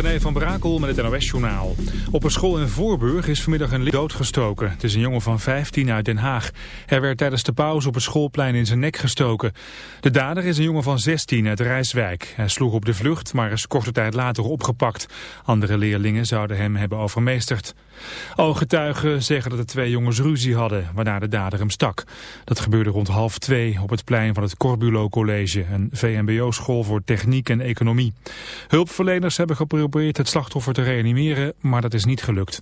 René van Brakel met het NOS-journaal. Op een school in Voorburg is vanmiddag een doodgestoken. Het is een jongen van 15 uit Den Haag. Hij werd tijdens de pauze op het schoolplein in zijn nek gestoken. De dader is een jongen van 16 uit Rijswijk. Hij sloeg op de vlucht, maar is korte tijd later opgepakt. Andere leerlingen zouden hem hebben overmeesterd. Ooggetuigen zeggen dat de twee jongens ruzie hadden, waarna de dader hem stak. Dat gebeurde rond half twee op het plein van het Corbulo College, een VMBO-school voor techniek en economie. Hulpverleners hebben geprobeerd het slachtoffer te reanimeren, maar dat is niet gelukt.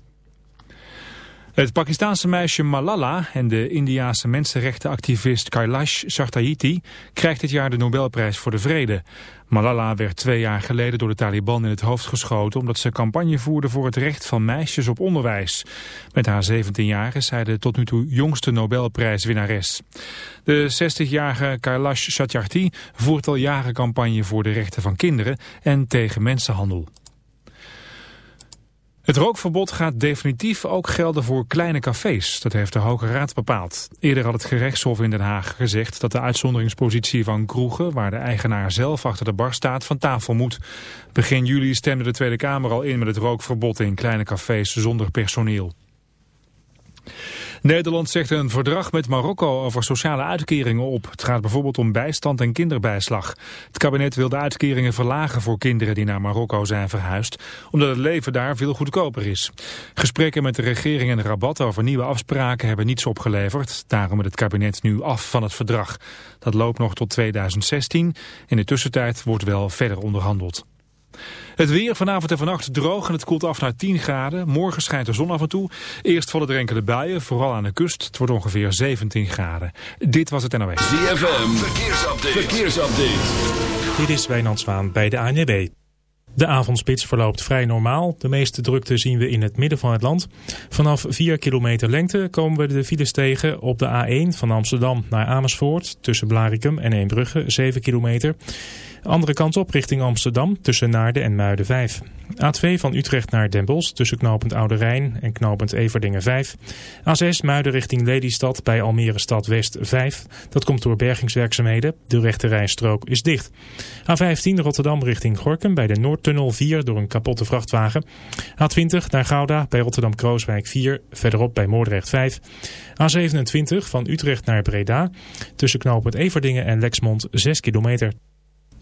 Het Pakistaanse meisje Malala en de Indiaanse mensenrechtenactivist Kailash Satyarthi krijgt dit jaar de Nobelprijs voor de Vrede. Malala werd twee jaar geleden door de Taliban in het hoofd geschoten omdat ze campagne voerde voor het recht van meisjes op onderwijs. Met haar 17 jaar is zij de tot nu toe jongste Nobelprijswinnares. De 60-jarige Kailash Satyarthi voert al jaren campagne voor de rechten van kinderen en tegen mensenhandel. Het rookverbod gaat definitief ook gelden voor kleine cafés. Dat heeft de Hoge Raad bepaald. Eerder had het gerechtshof in Den Haag gezegd dat de uitzonderingspositie van kroegen... waar de eigenaar zelf achter de bar staat, van tafel moet. Begin juli stemde de Tweede Kamer al in met het rookverbod in kleine cafés zonder personeel. Nederland zegt een verdrag met Marokko over sociale uitkeringen op. Het gaat bijvoorbeeld om bijstand en kinderbijslag. Het kabinet wil de uitkeringen verlagen voor kinderen die naar Marokko zijn verhuisd, omdat het leven daar veel goedkoper is. Gesprekken met de regering en Rabat over nieuwe afspraken hebben niets opgeleverd. Daarom het kabinet nu af van het verdrag. Dat loopt nog tot 2016. In de tussentijd wordt wel verder onderhandeld. Het weer vanavond en vannacht droog en het koelt af naar 10 graden. Morgen schijnt de zon af en toe. Eerst vallen er enkele buien, vooral aan de kust. Het wordt ongeveer 17 graden. Dit was het NOS. ZFM, verkeersupdate. verkeersupdate. Dit is Wijnand Zwaan bij de ANWB. De avondspits verloopt vrij normaal. De meeste drukte zien we in het midden van het land. Vanaf 4 kilometer lengte komen we de files tegen op de A1 van Amsterdam naar Amersfoort. Tussen Blarikum en Eembrugge 7 kilometer. Andere kant op richting Amsterdam tussen Naarden en Muiden 5. A2 van Utrecht naar Den Bosch tussen knooppunt Oude Rijn en knooppunt Everdingen 5. A6 Muiden richting Lelystad bij Almere Stad West 5. Dat komt door bergingswerkzaamheden. De rechte rijstrook is dicht. A15 Rotterdam richting Gorkum bij de Noordtunnel 4 door een kapotte vrachtwagen. A20 naar Gouda bij Rotterdam-Krooswijk 4. Verderop bij Moordrecht 5. A27 van Utrecht naar Breda tussen knooppunt Everdingen en Lexmond 6 kilometer.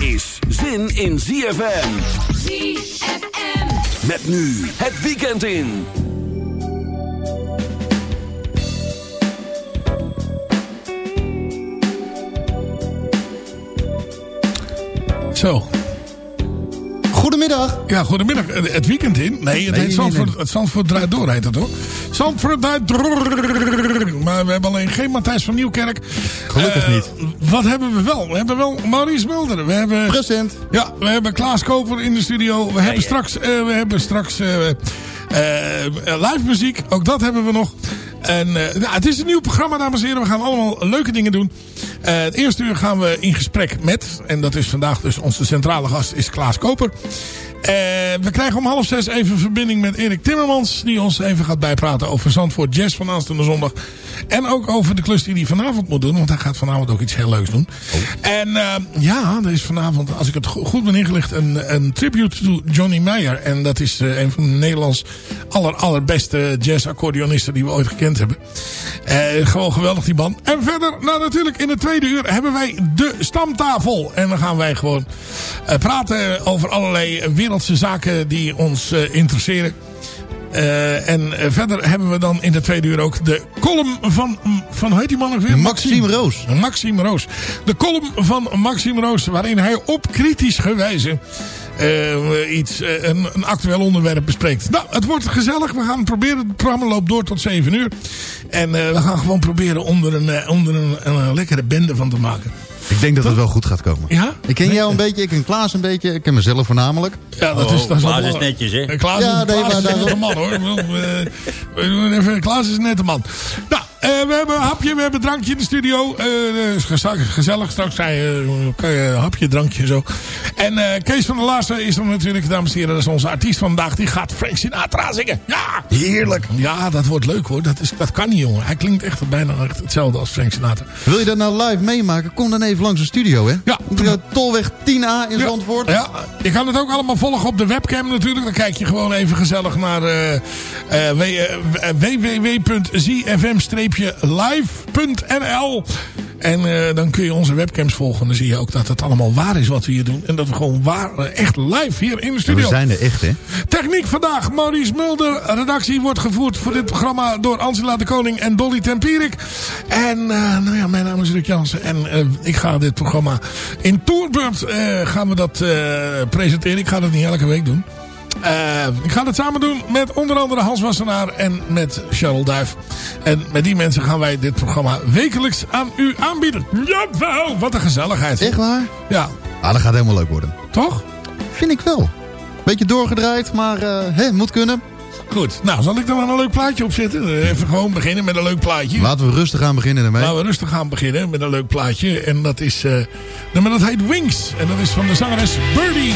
is zin in ZFM. ZFM. Met nu het weekend in. Zo. Goedemiddag. Ja, goedemiddag. Eh, Het weekend in. Nee, het Nee, heet nee, Zandvoort, nee. Het Zandvoort draait door, heet het hoor. Zandvoort draait door. Maar we hebben alleen geen Matthijs van Nieuwkerk. Gelukkig Eh, niet. Wat hebben we wel? We hebben wel Maurice Mulder. We hebben, Present. ja, we hebben Klaas Koper in de studio. We hebben straks, eh, we hebben straks live muziek. Ook dat hebben we nog. En eh, nou, het is een nieuw programma, dames en heren. We gaan allemaal leuke dingen doen. Eh, het eerste uur gaan we in gesprek met. En dat is vandaag dus onze centrale gast is Klaas Koper. Eh, we krijgen om half zes even verbinding met Erik Timmermans. Die ons even gaat bijpraten over Zandvoort Jazz van aanstaande zondag. En ook over de klus die hij vanavond moet doen. Want hij gaat vanavond ook iets heel leuks doen. En eh, ja, er is vanavond, als ik het go- goed ben ingelicht, een, een tribute to Johnny Meyer. En dat is een van de Nederlands aller, allerbeste jazz-accordeonisten die we ooit gekend hebben. Eh, gewoon geweldig die band. En verder, nou natuurlijk in het tweede uur hebben wij de stamtafel. En dan gaan wij gewoon eh, praten over allerlei wereldse zaken die ons eh, interesseren. En verder hebben we dan in de tweede uur ook de column van, van hoe heet die man weer? Maxime Roos. Maxime Roos. De column van Maxime Roos, waarin hij op kritische wijze eh, iets, eh, een, een actueel onderwerp bespreekt. Nou, het wordt gezellig. We gaan proberen. Het programma loopt door tot 7 uur. En eh, we gaan gewoon proberen onder een, eh, onder een, een, lekkere bende van te maken. Ik denk dat het wel goed gaat komen. Ja? Ik ken jou een beetje, ik ken Klaas een beetje, ik ken mezelf voornamelijk. Ja, dat is, dat is, Klaas is netjes, hè? Klaas, Ja, nee, Klaas maar is daar- een nette man hoor. Even, Klaas is een nette man. Nou, eh, we hebben een hapje, we hebben een drankje in de studio. Eh is gezellig, gezellig. Straks je een hapje, drankje en zo. En Kees van der Laassen is er natuurlijk, dames en heren. Dat is onze artiest van vandaag. Die gaat Frank Sinatra zingen. Ja! Heerlijk. Ja, dat wordt leuk hoor. Dat, is, dat kan niet jongen. Hij klinkt echt bijna echt hetzelfde als Frank Sinatra. Wil je dat nou live meemaken? Kom dan even langs de studio, hè? Ja. Tolweg 10A in Ja, Zandvoort. Ja, je kan het ook allemaal volgen op de webcam natuurlijk. Dan kijk je gewoon even gezellig naar eh, www.zfm-live.nl En eh, dan kun je onze webcams volgen. Dan zie je ook dat het allemaal waar is wat we hier doen. En dat we gewoon waar, eh, echt live hier in de We studio. zijn er echt, hè? Techniek vandaag, Maurice Mulder. Redactie wordt gevoerd voor dit programma door Angela de Koning en Dolly Tempierik. En eh, nou ja, mijn naam is Rick Jansen. En ik ga dit programma in Tourbeurt gaan we dat presenteren. Ik ga dat niet elke week doen. Eh, ik ga het samen doen met onder andere Hans Wassenaar en met Charles Duif. En met die mensen gaan wij dit programma wekelijks aan u aanbieden. Jawel, wat een gezelligheid. Echt waar? Ja, Ah, dat gaat helemaal leuk worden. toch? Vind ik wel. Beetje doorgedraaid, maar hè, moet kunnen. Goed, nou zal ik er dan een leuk plaatje op zetten? Eh, Even gewoon beginnen met een leuk plaatje. Laten we rustig aan beginnen ermee. Laten we rustig gaan beginnen met een leuk plaatje. En dat is, nummer dat heet Wings. En dat is van de zangeres Birdie.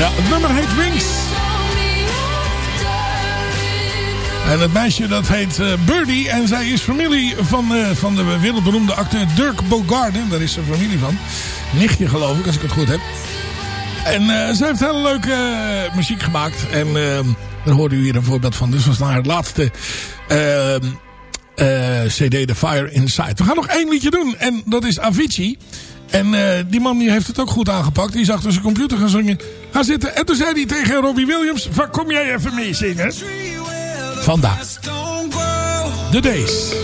Ja, het nummer heet Wings. En het meisje dat heet eh, Birdie. En zij is familie van, eh, van de wereldberoemde acteur Dirk Bogarde. Daar is ze familie van. Nichtje geloof ik, als ik het goed heb. En uh, ze heeft hele leuke muziek gemaakt. En daar hoorde u hier een voorbeeld van. Dus was naar het laatste cd The Fire Inside. We gaan nog één liedje doen. En dat is Avicii. En die man die heeft het ook goed aangepakt. Die zag dus zijn computer gaan zingen. Gaan zitten. En toen zei hij tegen Robbie Williams. Van, kom jij even mee zingen? Vandaag. The Days.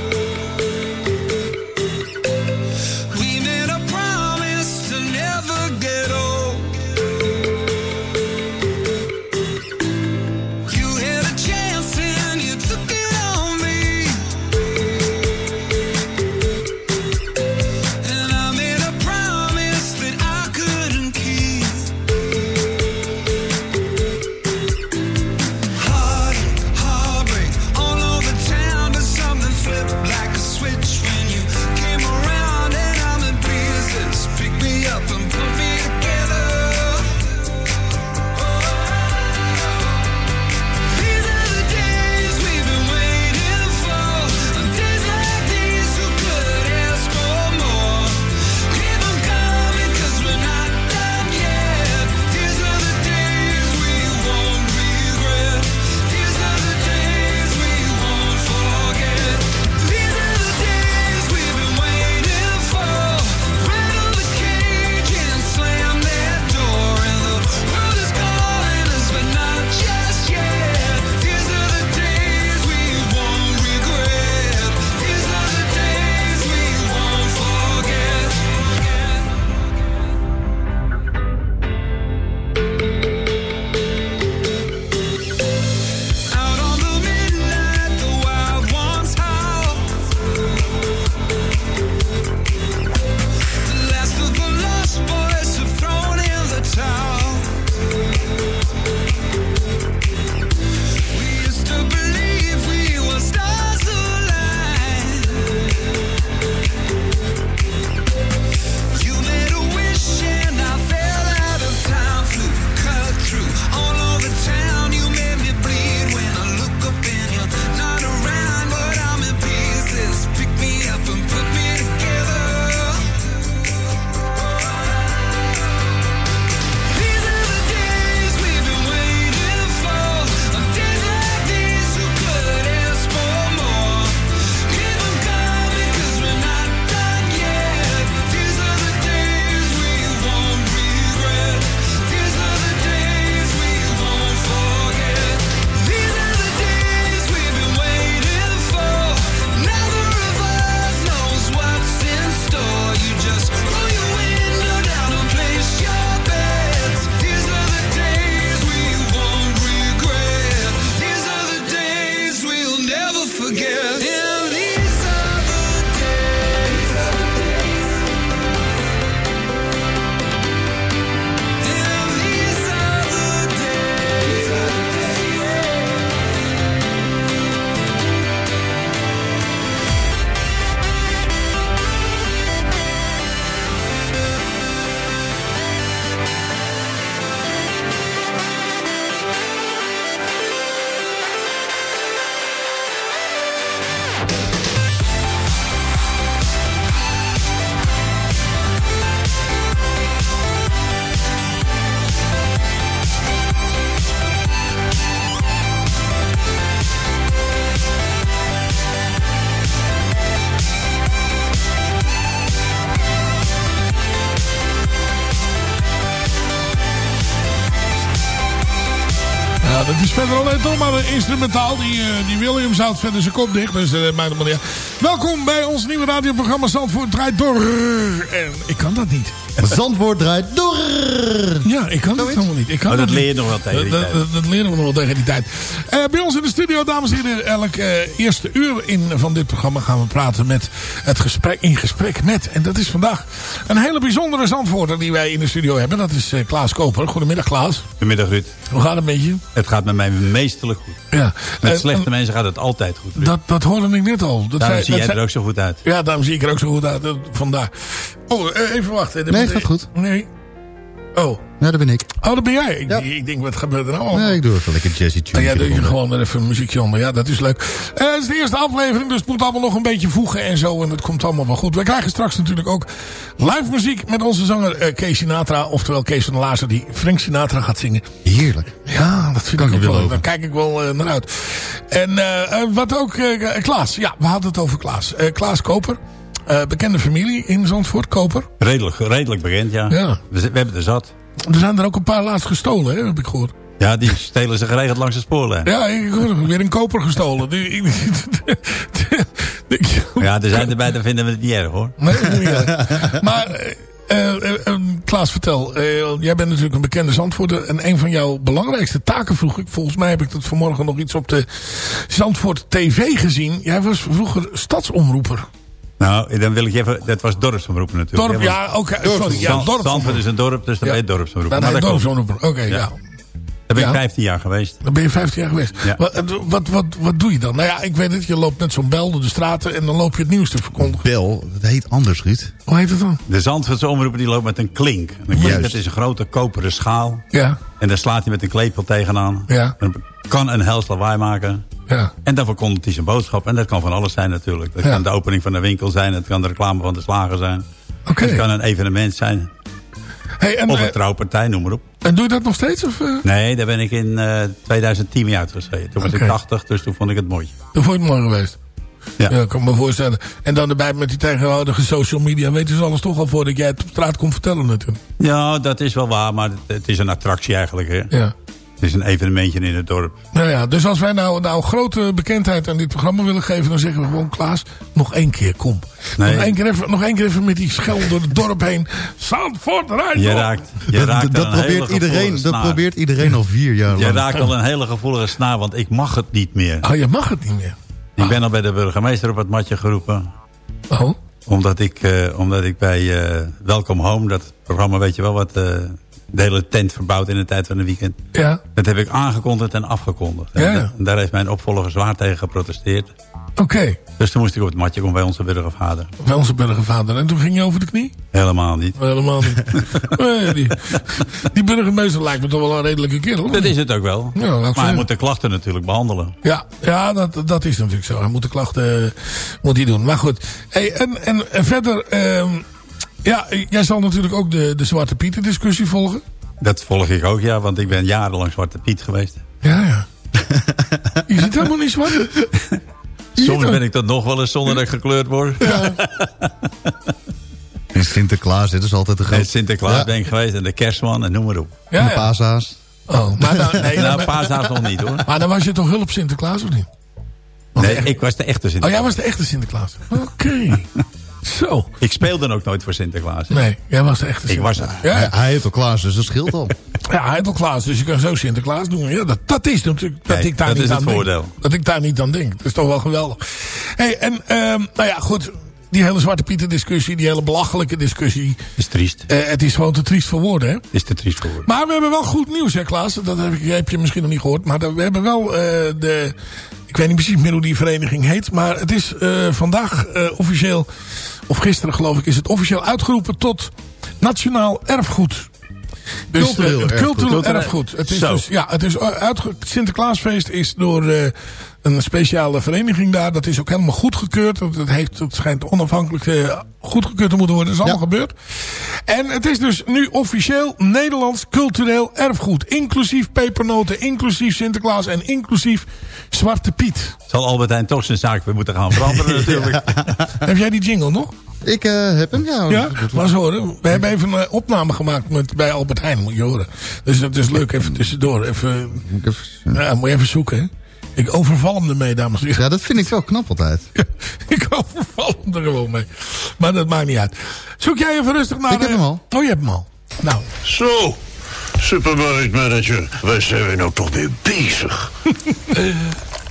Instrumentaal. Die, die Williams houdt verder zijn kop dicht. Dus uh, mij niet. Welkom bij ons nieuwe radioprogramma Zandvoort draait door. En ik kan dat niet. Zandvoort draait door. Ja, ik kan dat helemaal niet. Ik kan maar dat, dat leer je nog wel tegen die dat, tijd. Dat, dat, leren we nog wel tegen die tijd. Uh, bij ons in de studio, dames en heren, elk uh, eerste uur in van dit programma gaan we praten met het gesprek, in gesprek met. En dat is vandaag een hele bijzondere Zandvoorter die wij in de studio hebben. Dat is uh, Klaas Koper. Goedemiddag Klaas. Goedemiddag Ruud. Hoe gaat het met je? Het gaat met mij meestelijk goed. Ja. Met slechte mensen gaat het altijd goed. Dat, dat hoorde ik net al. Dat daarom zei, zie jij zei, er ook zo goed uit. Ja, daarom zie ik er ook zo goed uit. Vandaar. Oh, even wachten. Nee, het gaat goed. Nee. Oh. Ja, dat ben ik. Oh, dat ben jij. Ik, ik denk, wat gebeurt er nou allemaal? Nee, ik doe even lekker jazzy tune. Oh, ja, doe je gewoon er even muziekje onder. Ja, dat is leuk. Eh, het is de eerste aflevering, dus het moet allemaal nog een beetje voegen en zo. En dat komt allemaal wel goed. We krijgen straks natuurlijk ook live muziek met onze zanger eh, Kees Sinatra. Oftewel Kees van der die Frank Sinatra gaat zingen. Heerlijk. Ja, dat vind Kan ik ook wel over. Daar kijk ik wel eh, naar uit. En wat ook, Klaas. Ja, we hadden het over Klaas. Klaas Koper. Eh, bekende familie in Zandvoort, Koper. Redelijk, redelijk bekend, ja. Ja. We, hebben er zat. Er zijn er ook een paar laatst gestolen, hè, heb ik gehoord. Ja, die stelen ze geregeld langs de spoorlijn. Ja, ik hoor weer een koper gestolen. Ja, er zijn erbij, dan vinden we het niet erg hoor. Nee, dat is niet erg. Maar, eh, Klaas, vertel. jij bent natuurlijk een bekende Zandvoorter. En een van jouw belangrijkste taken vroeg ik. Volgens mij heb ik dat vanmorgen nog iets op de Zandvoort TV gezien. Jij was vroeger stadsomroeper. Nou, dan wil ik je even... Dat was dorpsomroepen natuurlijk. Dorp, ja, oké. sorry, ja, is een dorp, dus dan Ja. ben je dorpsomroepen. Dan Maar ben je dorpsomroeper. Oké, ja. Daar ben ik Ja. 15 jaar geweest. Dan ben je 15 jaar geweest. Ja. Wat, wat, wat, wat doe je dan? Nou ja, ik weet het. Je loopt net zo'n bel door de straten en dan loop je het nieuws te verkondigen. Bel, dat heet anders, Ruud. Hoe heet het dan? De Zandvoortse omroeper die loopt met een klink. Een klink dat is een grote koperen schaal. Ja, En daar slaat hij met een klepel tegenaan. Ja. Dan kan een hels lawaai maken. Ja. En dan verkondigt hij zijn boodschap. En dat kan van alles zijn natuurlijk. Dat Ja. kan de opening van een winkel zijn. Het kan de reclame van de slager zijn. Oké. Het kan een evenement zijn. Hey, en, Of eh, een trouwpartij, noem maar op. en doe je dat nog steeds? Of, eh? Nee, daar ben ik in eh 2010 mee uitgeschreven. Toen was ik 80, dus toen vond ik het mooi. Dan vond je het mooi geweest. Ja. Ja, ik kan me voorstellen. En dan erbij met die tegenwoordige social media weten ze alles toch al voordat jij het op straat komt vertellen natuurlijk. Ja, dat is wel waar, maar het, het is een attractie eigenlijk. Hè. Ja. Het is een evenementje in het dorp. Nou ja, dus als wij nou, nou grote bekendheid aan dit programma willen geven, dan zeggen we gewoon Klaas, nog één keer, kom. Nee. Nog, één keer even, nog één keer even met die schel door het dorp heen. Zandvoort, rijd Je raakt, je Dat, raakt dat, al een hele probeert iedereen, gevoelige dat snaar. probeert iedereen al vier jaar Je lang. raakt al een hele gevoelige snaar, want ik mag het niet meer. Oh, je mag het niet meer. Ik ben al bij de burgemeester op het matje geroepen. Oh, Omdat ik, eh, omdat ik bij eh, Welcome Home, dat programma weet je wel wat... eh, de hele tent verbouwd in de tijd van een weekend. ja. Dat heb ik aangekondigd en afgekondigd. En Ja, ja. da- en daar heeft mijn opvolger zwaar tegen geprotesteerd. Oké. Dus toen moest ik op het matje komen bij onze burgervader. Bij onze burgervader. En toen ging je over de knie? Helemaal niet. Helemaal niet. Nee, die, die burgemeester lijkt me toch wel een redelijke kerel. Dat is het ook wel. Ja, maar hij zeggen. moet de klachten natuurlijk behandelen. Ja, ja dat, dat is natuurlijk zo. Hij moet de klachten eh, moet hij doen. Maar goed. Hey, en, en, en verder... ehm, ja, jij zal natuurlijk ook de, de Zwarte Pieten discussie volgen. Dat volg ik ook, ja. Want ik ben jarenlang Zwarte Piet geweest. Ja, ja. Je ziet helemaal niet zwart. Soms ben ik dat nog wel eens zonder dat ik gekleurd word. En Sinterklaas, dit is altijd de Nee, grote... Sinterklaas Ja. ben ik geweest en de kerstman en noem maar op. En Ja, de ja. paashaas. Oh, maar dan, nee, Nou, paashaas nog niet hoor. maar dan was je toch hulp Sinterklaas of niet? Nee, ik was de echte Oh, Sinterklaas. jij was de echte Sinterklaas. Oké. Zo. Ik speelde ook nooit voor Sinterklaas. Nee, jij was de echte Ik was het. Ja, Hij, hij heeft al Klaas, dus dat scheelt al. Ja, hij heeft al Klaas, dus je kan zo Sinterklaas doen. Ja, dat, dat is natuurlijk dat Kijk, ik daar dat niet is aan het denk. voordeel. Dat ik daar niet aan denk. Dat is toch wel geweldig. hey, en ehm, nou ja, goed. Die hele Zwarte Pieten discussie, die hele belachelijke discussie. Is triest. eh, het is gewoon te triest voor woorden, hè? Is te triest voor woorden. Maar we hebben wel goed nieuws, hè Klaas? Dat heb, ik, heb je misschien nog niet gehoord. Maar we hebben wel eh, de... Ik weet niet precies meer hoe die vereniging heet. Maar het is eh, vandaag eh, officieel... Of gisteren geloof ik is het officieel uitgeroepen tot Nationaal Erfgoed. Dus, Cultureel eh, het cultureel Cultureel- erfgoed. Het is Zo. dus, ja, het is uitge... het Sinterklaasfeest is door eh, een speciale vereniging daar. Dat is ook helemaal goedgekeurd. Het, het heeft, het schijnt onafhankelijk eh, goedgekeurd te moeten worden. Dat is allemaal gebeurd. En het is dus nu officieel Nederlands cultureel erfgoed. Inclusief pepernoten, inclusief Sinterklaas en inclusief Zwarte Piet. Zal Albert Heijn toch zijn zaak weer moeten gaan veranderen natuurlijk. Heb jij die jingle nog? Ik eh, heb hem, ja. Ja, maar eens horen. We hebben even een opname gemaakt met, bij Albert Heijn, moet je horen. Dus dat is leuk, even tussendoor. Even- ja, moet je even zoeken, hè. Ik overval hem ermee, dames en heren. Ja, dat vind ik wel knap altijd. Ik overval hem er gewoon mee. Maar dat maakt niet uit. Zoek jij even rustig naar... Ik heb eh, hem al. Oh, je hebt hem al. Nou, Zo, supermarktmanager, waar zijn we nou toch mee bezig?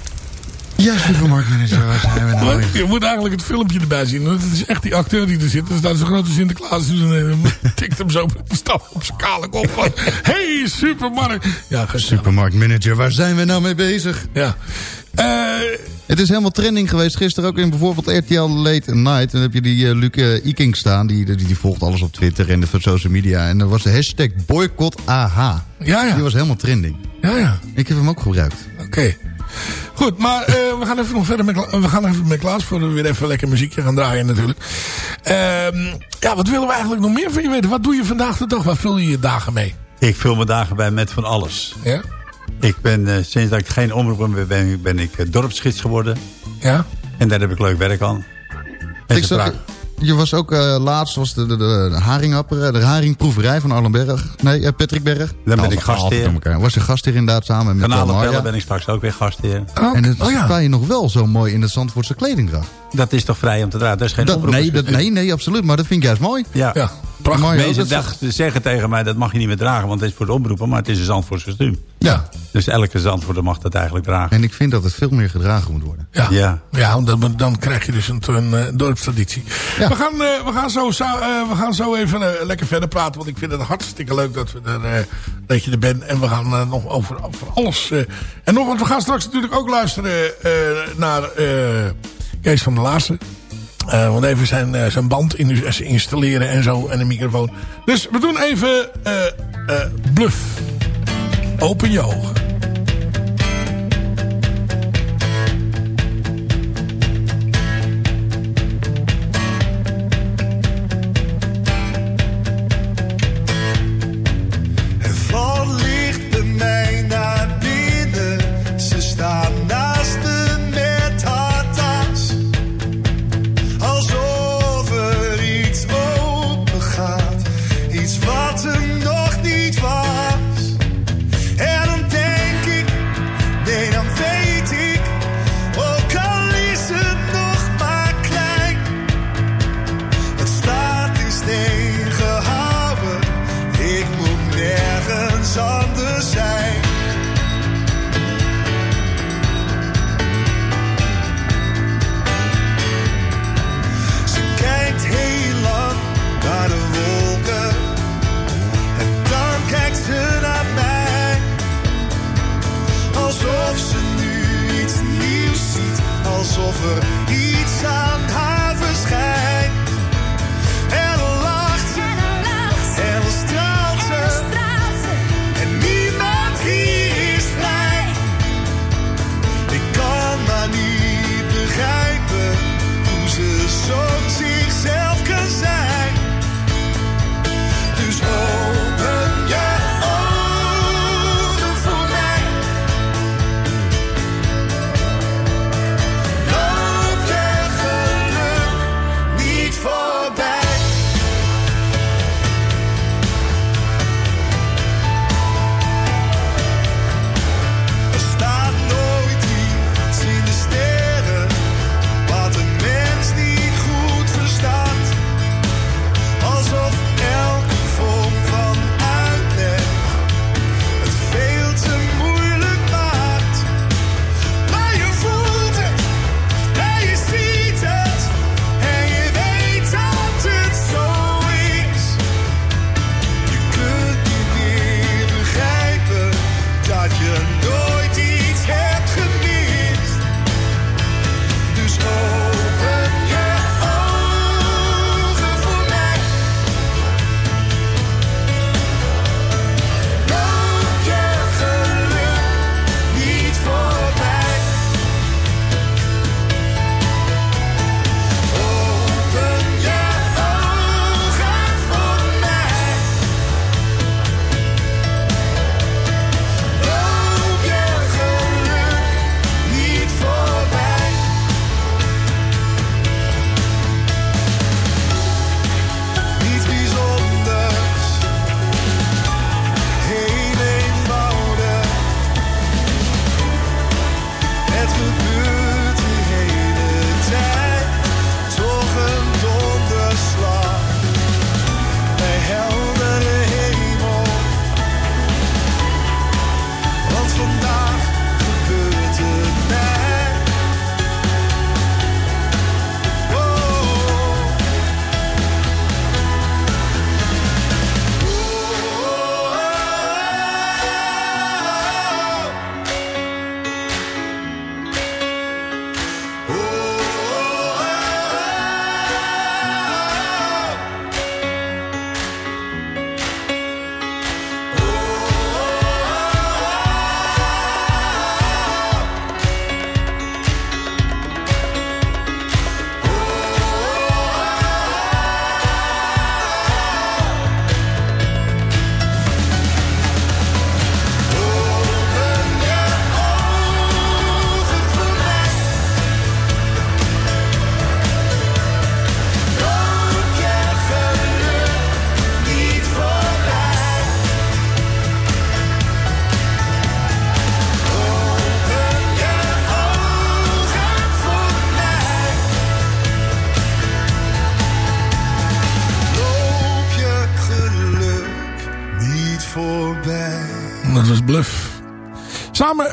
Ja, supermarktmanager, waar zijn we nou weer? je moet eigenlijk het filmpje erbij zien. Het is echt die acteur die er zit. Er staat zo'n grote Sinterklaas. En eh, tikt hem zo met die stap op zijn kale kop. van, hey, supermarkt. Ja. Supermarktmanager, waar zijn we nou mee bezig? Ja. Het is helemaal trending geweest. Gisteren ook in bijvoorbeeld RTL Late Night. Dan heb je die uh, Luc uh, Iking staan. Die, die, die, volgt alles op Twitter en de social media. En er was de hashtag boycott AH. Ja, ja. Die was helemaal trending. Ja, ja. Ik heb hem ook gebruikt. Oké. Okay. Goed, maar uh, we gaan even nog verder met, we gaan even met Klaas voordat we weer even lekker muziekje gaan draaien natuurlijk. Uh, ja, wat willen we eigenlijk nog meer van je weten? Wat doe je vandaag de dag? Waar vul je je dagen mee? Ik vul mijn dagen bij met van alles. Ja? Ik ben, uh, sinds dat ik geen omroep meer ben, ben ik uh, dorpsgids geworden. Ja? En daar heb ik leuk werk aan. Ik zag, je was ook uh, laatst was de, de, de, haringapper, de haringproeverij van Arlen Berg. Nee, uh, Patrick Berg. Dan ben ik gastheer. Was je gastheer inderdaad samen met Kanalen ben ik straks ook weer gastheer. Oh, en het oh, ja. sta je nog wel zo mooi in de Zandvoortse kledingdracht. Dat is toch vrij om te dragen? Dat is geen dat, nee, dat, nee, nee, absoluut. Maar dat vind ik juist mooi. Ja. Prachtig. Mensen dachten, zeggen tegen mij, dat mag je niet meer dragen, want het is voor de omroepen, maar het is een Zandvoortse kostuum. Ja. Dus elke Zandvoorter mag dat eigenlijk dragen. En ik vind dat het veel meer gedragen moet worden. Ja, ja. ja dan, dan krijg je dus een, een, een dorpstraditie. Ja. We, gaan, uh, we, gaan zo, uh, we gaan zo even uh, lekker verder praten, want ik vind het hartstikke leuk dat, we er, dat je er bent. En we gaan nog over, over alles. en nog, want we gaan straks natuurlijk ook luisteren naar Kees van der Laarsen. Uh, want even zijn, uh, zijn band in, installeren en zo. En een microfoon. Dus we doen even uh, bluff. Open je ogen.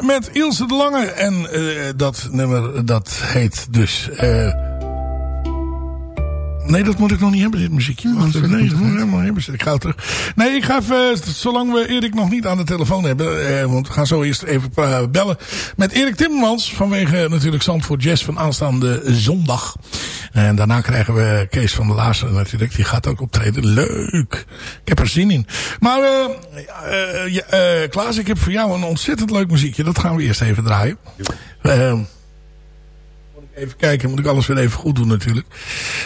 Met Ilse de Lange. En uh, dat nummer dat heet dus... Uh, nee, dat moet ik nog niet hebben, dit muziekje. Wacht, nee, dat moet ik helemaal hebben. Ik ga terug. Nee, ik ga even, zolang we Erik nog niet aan de telefoon hebben... Uh, want we gaan zo eerst even bellen met Erik Timmermans... vanwege natuurlijk Zandvoort Jazz van aanstaande zondag. En daarna krijgen we Kees van der Laassen natuurlijk. Die gaat ook optreden. Leuk. Ik heb er zin in. Maar uh, Klaas, ik heb voor jou een ontzettend leuk muziekje. Dat gaan we eerst even draaien. Uh, moet ik even kijken. Moet ik alles weer even goed doen natuurlijk.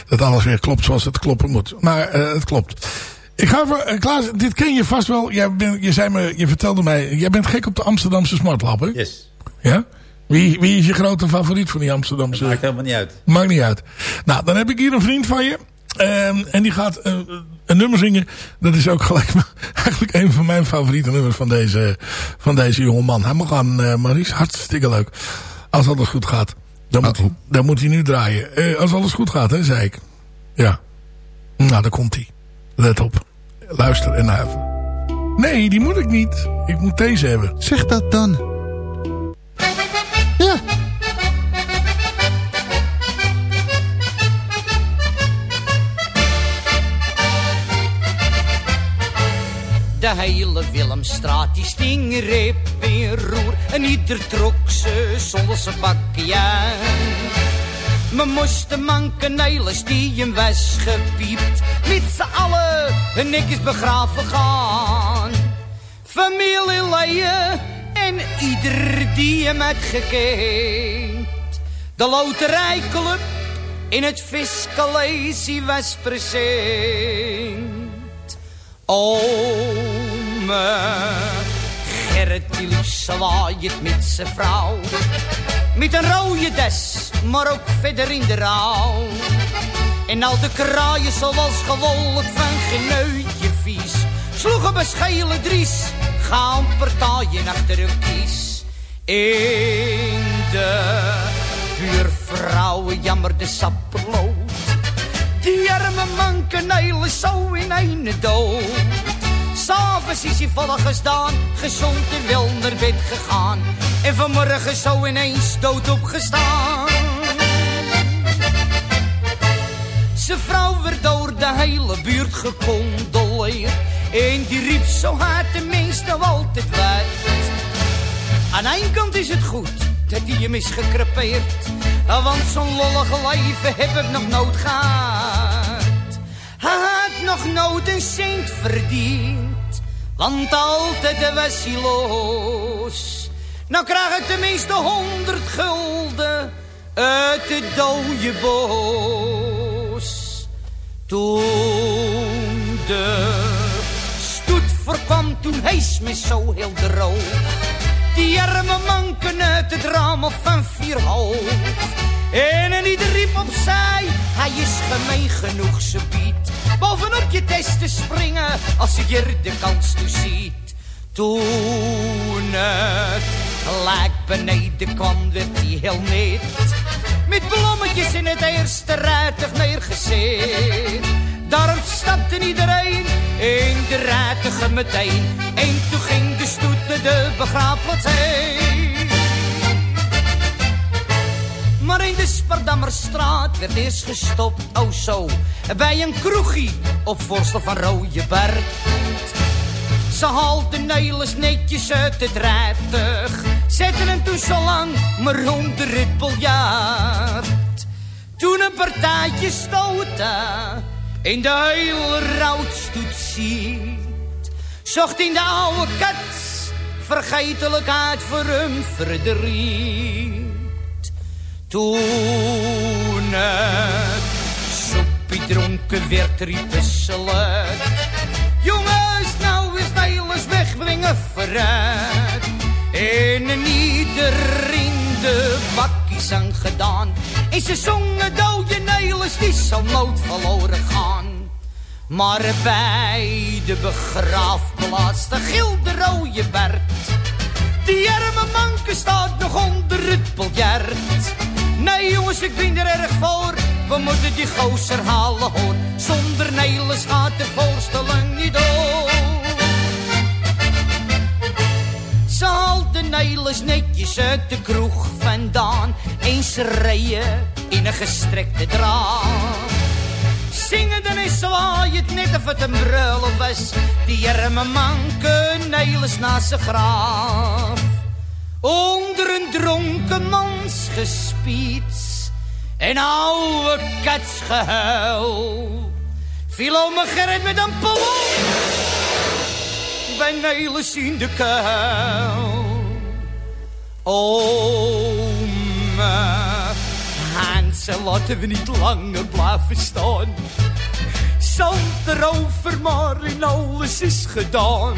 Dat alles weer klopt zoals het kloppen moet. Maar het klopt. Ik ga even, Klaas, dit ken je vast wel. Jij bent, je, zei me, je vertelde mij, jij bent gek op de Amsterdamse Smartlab, hè? Yes. Ja? Wie, wie is je grote favoriet van die Amsterdamse? Dat maakt helemaal niet uit. Maakt niet uit. Nou, dan heb ik hier een vriend van je. Um, en die gaat uh, een nummer zingen. Dat is ook gelijk eigenlijk een van mijn favoriete nummers van deze, van deze jonge man. Hij mag aan uh, Maurice. Hartstikke leuk. Als alles goed gaat. Dan, moet, hij, dan moet hij nu draaien. Uh, als alles goed gaat, hè, zei ik. Ja. Nou, daar komt hij. Let op. Luister en huiver. Nee, die moet ik niet. Ik moet deze hebben. Zeg dat dan. Ja. De hele Willemstraat die sting reep in roer. En ieder trok ze zonder zijn bakje Me moesten manken eiles die hem was gepiept. Met z'n allen hun nekjes begraven gaan. Familieleien en ieder die hem had gekend. De loterijclub in het Fiscalesie was present. Ome Gerrit die zwaaiend met zijn vrouw. Met een rode des, maar ook verder in de rouw. En al de kraaien zoals gewolk van geneutje vies. Sloegen beschelen dries gaan partijen achter een kies. In de buurvrouwen jammerde sapperlood. Die arme manken eilen zo in een dood. S'avonds is hij volgens gedaan, gezond en wel naar bed gegaan. En vanmorgen zo ineens dood opgestaan. Zijn vrouw werd door de hele buurt gecondoleerd. En die riep zo hard de meeste altijd wijd. Aan één kant is het goed dat hij hem is gekrepeerd. Want zo'n lollige leven heb ik nog nooit gehad. Hij had nog nooit een cent verdiend. Want altijd was hij los. Nou krijg ik tenminste honderd gulden uit de dode bos. Toen de voorkwam toen hees me zo heel droog. Die arme manken uit het raam of van vier hoog. En een ieder riep opzij, hij is gemeen genoeg, ze biedt. Bovenop je test te springen, als je er de kans toe ziet. Toen het gelijk beneden kwam, werd hij heel net. Met blommetjes in het eerste rijtuig neergezet. Daarom stapte iedereen in de rijtuigen meteen. En toen ging de stoet de begraafplaats heen. Maar in de Spardammerstraat werd eerst gestopt, oh zo, bij een kroegie op voorstel van Bert. Ze haalden Nelis netjes uit het rijtuig, zetten hem toen zo lang maar onder het biljart. Toen een partijtje stoten in de hele roudstoet ziet. Zocht in de oude kat vergetelijkheid voor hem verdriet. Toen het soepie dronken werd, riepen ze Jongens, nou is Nederlands wegbrengen vooruit. En ieder in de bakkies aan gedaan. En ze zongen dode Nederlands, die zal nooit verloren gaan. Maar bij de begraafplaats, de rode Bert. Die arme manke staat nog onder het biljart. Nee jongens, ik ben er erg voor. We moeten die gozer halen hoor. Zonder Nederlands gaat de voorstelling niet door. Nederlands netjes uit de kroeg vandaan. Eens rijden in een gestrekte draad. Zingen dan is het net of het een brullen was. Die arme man Nederlands naast zijn graaf. Onder een dronken mans gespiet en oude katsgehuil. Viel om me Gerrit met een pallon bij Nelis in de kuil. Ome, Hansel, laten we niet langer blijven staan. Zand erover, maar in alles is gedaan.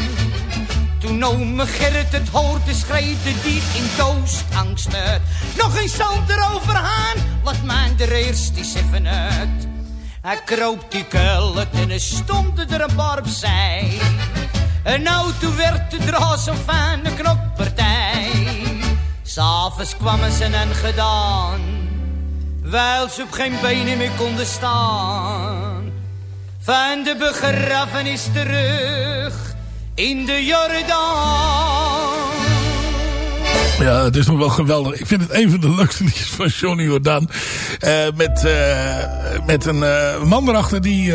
Toen ome Gerrit het hoorde, schreeuwde die in doosangst uit. Nog een zand erover aan, laat mij er eerst eens even uit. Hij kroop die kuil uit en er stonden er een paar opzij. En nou toen werd de draas een fijne knoppartij. S'avonds kwamen ze en gedaan, wijl ze op geen benen meer konden staan. Van de begrafenis terug in de Jordaan. Ja, het is nog wel geweldig. Ik vind het een van de leukste liedjes van Johnny Jordaan. Uh, met, uh, met een uh, man erachter die...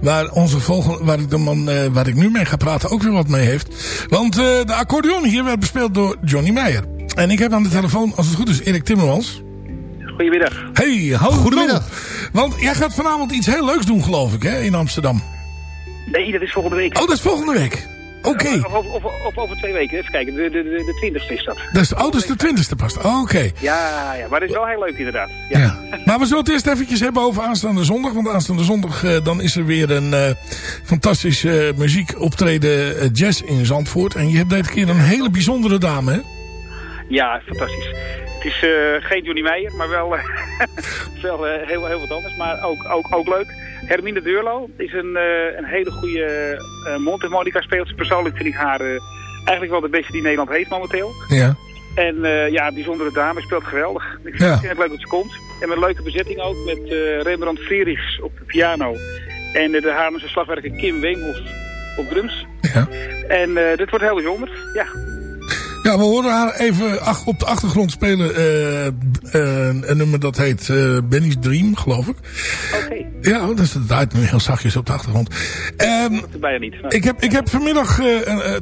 waar, onze volgende, waar, de man, waar ik nu mee ga praten ook weer wat mee heeft. Want de accordeon hier werd bespeeld door Johnny Meijer. En ik heb aan de telefoon, als het goed is, Erik Timmermans. Goedemiddag. Hey, hallo. Goedemiddag. Want jij gaat vanavond iets heel leuks doen, geloof ik, hè, in Amsterdam. Nee, dat is volgende week. Oh, dat is volgende week. Oké. Okay. Of, of, of, over twee weken, even kijken. De, de, de, de 20ste is dat. Dus, oh, dus de 20ste past. Oh, Oké. Okay. Ja, ja, maar het is wel heel leuk inderdaad. Ja. ja. Maar we zullen het eerst eventjes hebben over aanstaande zondag. Want aanstaande zondag uh, dan is er weer een uh, fantastische uh, muziek optreden jazz in Zandvoort. En je hebt deze keer een hele bijzondere dame, hè? Ja, fantastisch. Het is geen Johnny Meijer, maar wel, wel heel, heel wat anders. Maar ook, ook, ook leuk. Hermine Deurlo is een, uh, een hele goede uh, mondharmonica speelster. Persoonlijk vind ik haar eigenlijk wel de beste die Nederland heeft momenteel. Ja. En ja, bijzondere dame, speelt geweldig. Ik vind ja. het leuk dat ze komt. En met een leuke bezetting ook met Rembrandt Frierichs op de piano. En de Haarlemse slagwerker Kim Weemhof op drums. Ja. En dit wordt heel bijzonder, ja. Ja, we horen haar even op de achtergrond spelen. Uh, uh, een nummer dat heet uh, Benny's Dream, geloof ik. Oké. Okay. Ja, dat is draait nu heel zachtjes op de achtergrond. Um, dat bijna niet. Maar... Ik, heb, ik heb vanmiddag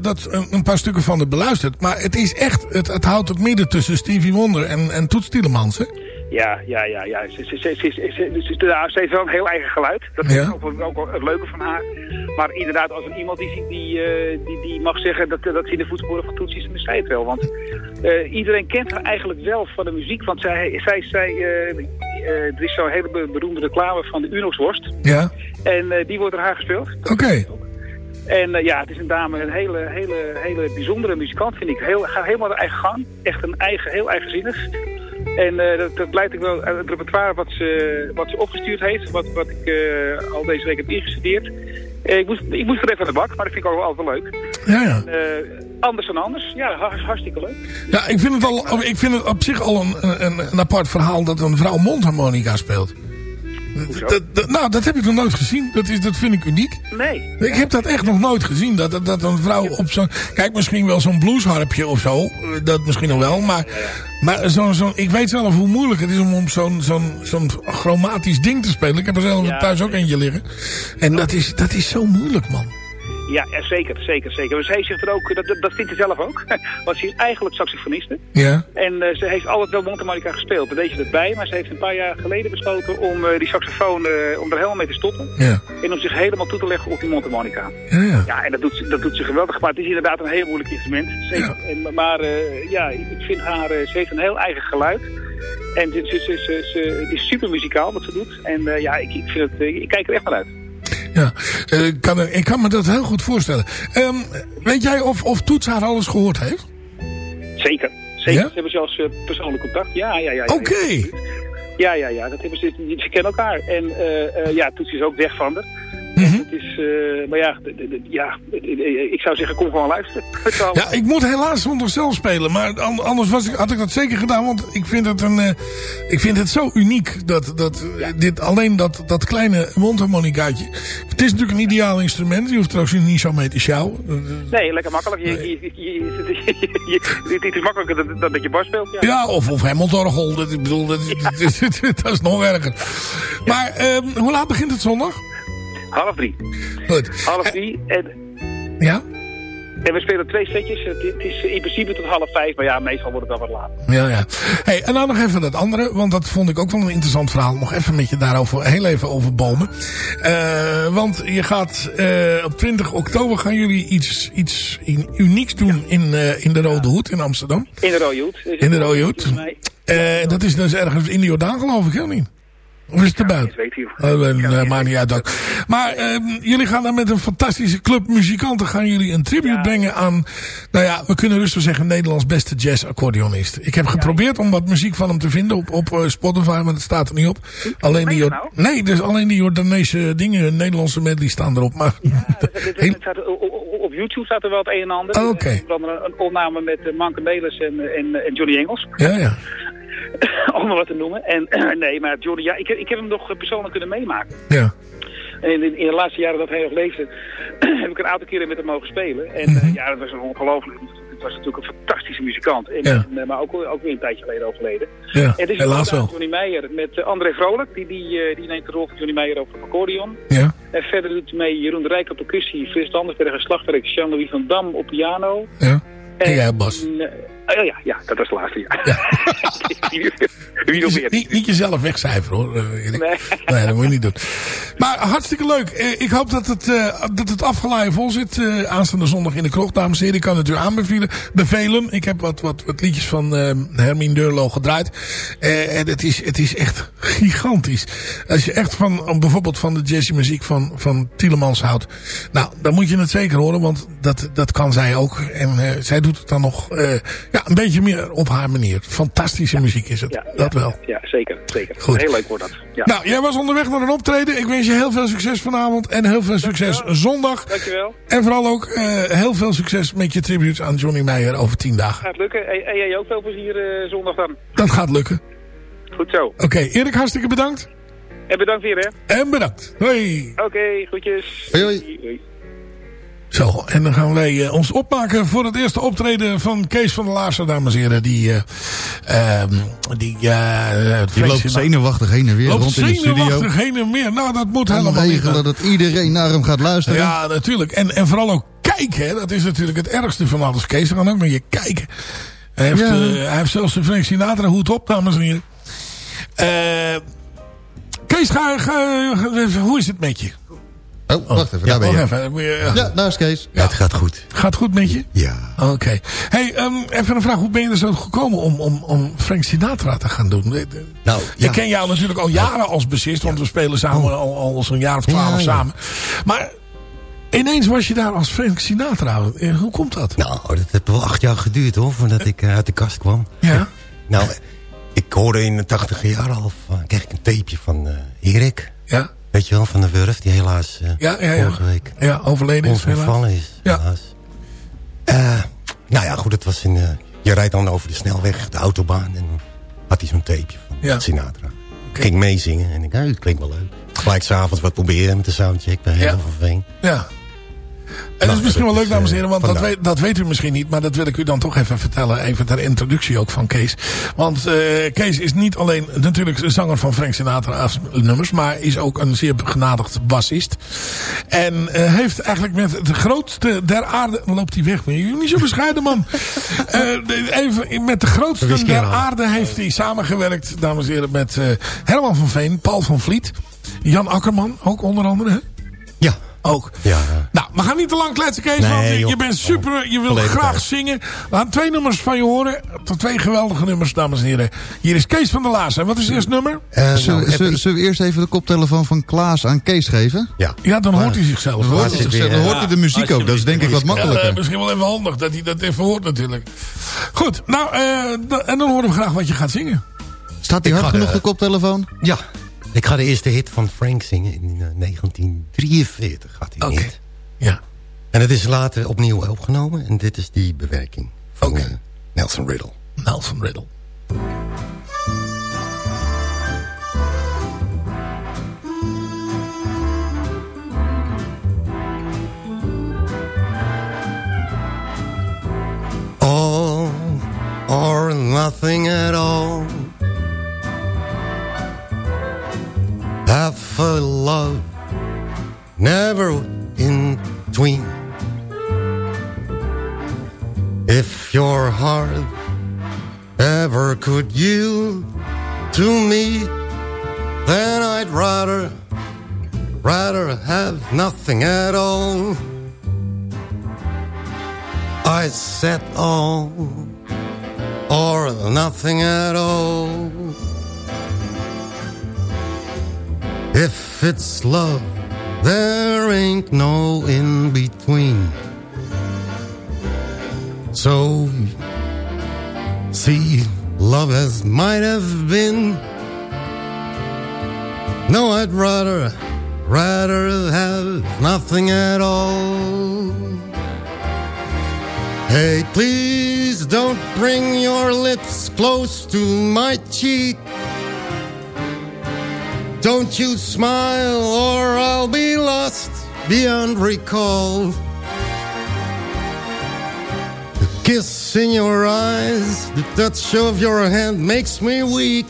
dat, een paar stukken van het beluisterd. Maar het is echt, het, het houdt het midden tussen Stevie Wonder en, en Toets Tielemans, hè? Ja, ja, ja, ja. Ze, ze, ze, ze, ze, ze heeft wel een heel eigen geluid. Dat is ja. ook, ook, het leuke van haar. Maar inderdaad, als er iemand die, die, uh, die, die mag zeggen dat, dat ze in de voetsporen van Toets is, dan is zij het wel. Want uh, iedereen kent haar eigenlijk wel van de muziek. Want zij, zij, zij uh, er is zo'n hele beroemde reclame van de Unox-worst. Ja. En die wordt door haar gespeeld. Oké. Okay. En uh, ja, het is een dame, een hele, hele, hele bijzondere muzikant, vind ik. Heel, gaat helemaal de eigen gang. Echt een eigen, heel eigenzinnig. En uh, dat, dat blijkt ook wel uit het repertoire wat ze, wat ze opgestuurd heeft. Wat, wat ik uh, al deze week heb ingestudeerd. Uh, ik, moest, ik moest er even aan de bak, maar dat vind ik ook altijd wel leuk. Ja, ja. anders dan anders. Ja, hartstikke leuk. Ja, ik vind het, al, ik vind het op zich al een, een, een apart verhaal dat een vrouw mondharmonica speelt. Dat, dat, nou, dat heb ik nog nooit gezien. Dat, is, dat vind ik uniek. Nee. Ik heb dat echt nog nooit gezien. Dat, dat, dat een vrouw op zo'n... Kijk, misschien wel zo'n bluesharpje of zo. Dat misschien nog wel. Maar, maar zo'n... Zo ik weet zelf hoe moeilijk het is om, om zo'n zo'n zo'n chromatisch ding te spelen. Ik heb er zelf thuis ook eentje liggen. En dat is, dat is zo moeilijk, man. Ja, zeker, zeker, zeker. Maar zij zegt er ook, dat, dat, dat vindt ze zelf ook. Want ze is eigenlijk saxofoniste. Ja. En uh, ze heeft altijd wel mondharmonica gespeeld. Daar deed ze erbij, maar ze heeft een paar jaar geleden besloten om uh, die saxofoon, uh, om er helemaal mee te stoppen. Ja. En om zich helemaal toe te leggen op die mondharmonica. Ja, ja. Ja, en dat doet, ze, dat doet ze geweldig. Maar het is inderdaad een heel moeilijk instrument. Zeker. Ja. En, maar ja, ik vind haar, ze heeft een heel eigen geluid. En ze, ze, ze, ze, ze, het is super muzikaal wat ze doet. En ja, ik, ik, vind het, ik kijk er echt naar uit. Ja, uh, ik, kan, ik kan me dat heel goed voorstellen. Um, weet jij of, of Toets haar alles gehoord heeft? Zeker. Zeker. Ja? Ze hebben zelfs uh, persoonlijk contact. Ja, ja, ja. ja Oké. Okay. Ja, ja, ja. Dat hebben ze, ze kennen elkaar. En uh, ja, Toets is ook weg van haar. Het is, eh, maar ja, ja, eh, ik zou zeggen, kom gewoon luisteren. Ja, ik moet helaas zondag zelf spelen. Maar an- anders was ik, had ik dat zeker gedaan. Want ik vind het, een, eh, ik vind het zo uniek. Dat, dat, dit, alleen dat, dat kleine mondharmonicaatje. Het is natuurlijk een ideaal instrument. Je hoeft trouwens niet zo mee te sjouwen. Nee, lekker makkelijk. Je, het is makkelijker dan, dan dat je bar speelt. Ja. Ja, of, of Hamilton-orgel. Dat, ik bedoel, dat, dat, dat is nog erger. Maar ehm, hoe laat begint het zondag? Half drie. Goed. Half drie. En, Ja? en we spelen twee setjes. Het, het is in principe tot half vijf. Maar ja, meestal wordt het dan wat later. Ja, ja. Hey, en dan nog even dat andere, want dat vond ik ook wel een interessant verhaal. Nog even met je daarover, heel even over bomen. Eh, want je gaat, eh, op 20 oktober gaan jullie iets, iets unieks doen in, eh, in de Rode Hoed in Amsterdam. In de Rode Hoed. In de Rode Hoed. Eh, dat is dus ergens in de Jordaan geloof ik, heel niet? Of is het erbij? weet je. Oh, eh, maakt niet uit ook. Maar ehm, jullie gaan dan met een fantastische club muzikanten... gaan jullie een tribute brengen aan... nou ja, we kunnen rustig zeggen... Nederlands beste jazz-accordeonist. Ik heb geprobeerd om wat muziek van hem te vinden op, op eh, Spotify... maar dat staat er niet op. Alleen die, Jord- nee, dus alleen die Jordaanese dingen... Nederlandse medley staan erop. Maar Het- het- staat- Op YouTube staat er wel het een en ander. Oh, oké. Eh, andere een opname met eh, Manke Melis en, eh, en, en Johnny Engels. ja, ja. Om maar wat te noemen. En nee, maar Johnny, ja, ik, heb- ik heb hem nog persoonlijk kunnen meemaken. Ja. En in, in de laatste jaren dat hij nog leefde, heb ik een aantal keren met hem mogen spelen. En Mhm. eh, ja, dat was een ongelooflijk. Het was natuurlijk een fantastische muzikant. En, Ja. en, eh, maar ook, ook weer een tijdje geleden overleden. Ja, en het is helaas wel. Johnny Meijer met eh, André Vrolijk. Die, die, eh, die neemt de rol van Johnny Meijer over het accordeon. Ja. En verder doet mee Jeroen de Rijk op percussie, Frits en slagwerk, Jean-Louis van Dam op piano. Ja. En jij, Bas? Oh ja, ja, dat was de laatste, ja. Wie- nog meer? Niet, niet jezelf wegcijferen hoor. eh. Nee. Nee, dat moet je niet doen. Maar hartstikke leuk. Eh, Ik hoop dat het, eh, dat het afgeleid vol zit aanstaande zondag in de krocht. Dames en heren, ik kan het u aanbevelen. Bevelen. Ik heb wat, wat, wat liedjes van eh Hermine Deurlo gedraaid. En het is, het is echt gigantisch. Als je echt van, bijvoorbeeld van de jazzy muziek van, van Tielemans houdt. Nou, dan moet je het zeker horen. Want dat, dat kan zij ook. En zij doet het dan nog eh, ja, een beetje meer op haar manier. Fantastische muziek is het. dat wel. Ja, zeker, zeker. Goed. Heel leuk wordt dat. Ja. Nou, jij was onderweg naar een optreden. Ik wens je heel veel succes vanavond. En heel veel succes zondag. Dankjewel. En vooral ook eh, heel veel succes met je tribute aan Johnny Meijer over tien dagen. Gaat lukken. En, en jij ook veel plezier eh, zondag dan. Dat gaat lukken. Goed zo. Oké, Erik, hartstikke bedankt. En bedankt weer, hè. En bedankt. Hoi. Oké, groetjes. Hoi, hoi. Zo, en dan gaan wij eh, ons opmaken voor het eerste optreden van Kees van der Laarsen, dames en heren. Die, eh, ehm, die, eh, Die loopt zenuwachtig heen en weer loopt rond in de studio. zenuwachtig heen en weer. Nou, dat moet helemaal niet. regelen dat iedereen naar hem gaat luisteren. Ja, natuurlijk. En, en vooral ook kijken. Hè. Dat is natuurlijk het ergste van alles. Kees, dan ook naar je kijken. Hij heeft, Ja. hij heeft zelfs de Frank Sinatra hoed op, dames en heren. Kees, ga- hoe is het met je? Oh, wacht even, Ja, daar ben je. even. Je- Ja, daar is Kees. Ja. Het gaat goed. Gaat goed met je? Ja. Oké. Hey, ehm, even een vraag. Hoe ben je er zo gekomen om, om, om Frank Sinatra te gaan doen? Nou, Ik ken jou natuurlijk al jaren als bassist, want we spelen samen al, al zo'n jaar of twaalf Ja, ja. samen. Maar ineens was je daar als Frank Sinatra. Eh, Hoe komt dat? Nou, dat heeft wel acht jaar geduurd hoor, voordat ik eh, uit de kast kwam. Ja? Nou, ik hoorde in de tachtige jaren al, kreeg ik een tapeje van eh Erik. Ja? Weet je wel, van de Wurf, die helaas eh, Ja, ja, ja. vorige week Ja, overleden is helaas. is. Ja. Helaas. Eh, nou ja, goed, het was in, eh, je rijdt dan over de snelweg, de autobaan. En dan had hij zo'n tapeje van Ja. Sinatra. Ik ging meezingen en ik het klinkt wel leuk. Gelijk s'avonds wat proberen met de soundcheck bij. Herman van Veen. Ja. En dat is misschien wel dat leuk, dames en heren, want dat weet, dat weet u misschien niet. Maar dat wil ik u dan toch even vertellen. Even ter introductie ook van Kees. Want eh, Kees is niet alleen natuurlijk zanger van Frank Sinatra's nummers. Maar is ook een zeer begenadigd bassist. En eh, heeft eigenlijk met de grootste der aarde... Loopt hij weg. Ben je niet zo bescheiden, man. Eh, even, met de grootste der aarde heeft hij samengewerkt, dames en heren. Met eh, Herman van Veen, Paul van Vliet. Jan Akkerman, ook onder andere. Ja. Ook. Ja, Nou, we gaan niet te lang kletsen, Kees. Nee, want je, joh. bent super. Je wil graag tijd. zingen. We gaan twee nummers van je horen. Tot twee geweldige nummers, dames en heren. Hier is Kees van der Laas. En wat is het eerste nummer? Eh, Zullen, nou, zullen- even- zullen we eerst even de koptelefoon van Klaas aan Kees geven? ja. Ja, dan hoort hij zichzelf. Dan hoort, hij zit zichzelf- weer, dan hoort hij de muziek ook. Dat is denk ik wat Ja, makkelijker. eh, misschien wel even handig dat hij dat even hoort natuurlijk. Goed, nou, eh, en dan horen we graag wat je gaat zingen. Staat die Ik hard ga, genoeg, de koptelefoon? Ja. Ik ga de eerste hit van Frank zingen in eh, 1943. Gaat hij niet. Ja. En het is later opnieuw opgenomen. En dit is die bewerking van eh, Nelson Riddle. Nelson Riddle. All or nothing at all. Half a love, never in between. If your heart ever could yield to me, then I'd rather, rather have nothing at all. I said all or nothing at all. If it's love, there ain't no in between. So, see, love as might have been. No, I'd rather, rather have nothing at all. Hey, please don't bring your lips close to my cheek. Don't you smile or I'll be lost beyond recall. The kiss in your eyes, the touch of your hand makes me weak.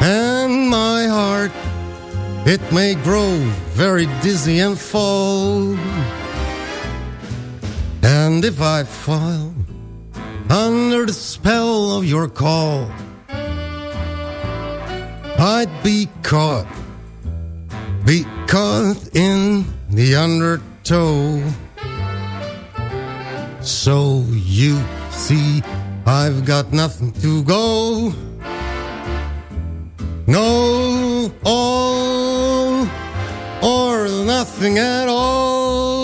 And my heart, it may grow very dizzy and fall. And if I fall under the spell of your call, I'd be caught, be caught in the undertow. So you see, I've got nothing to go. No, all or nothing at all.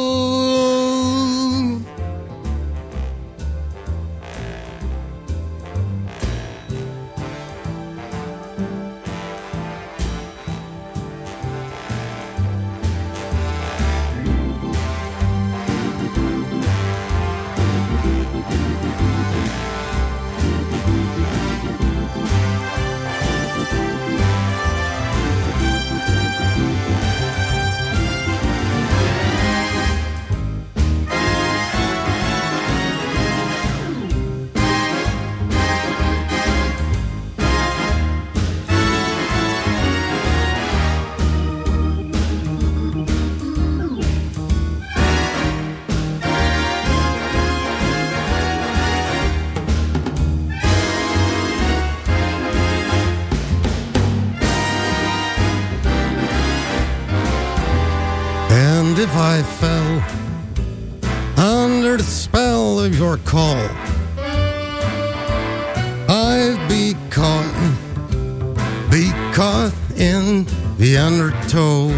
I fell under the spell of your call, I'd be caught, be caught in the undertow.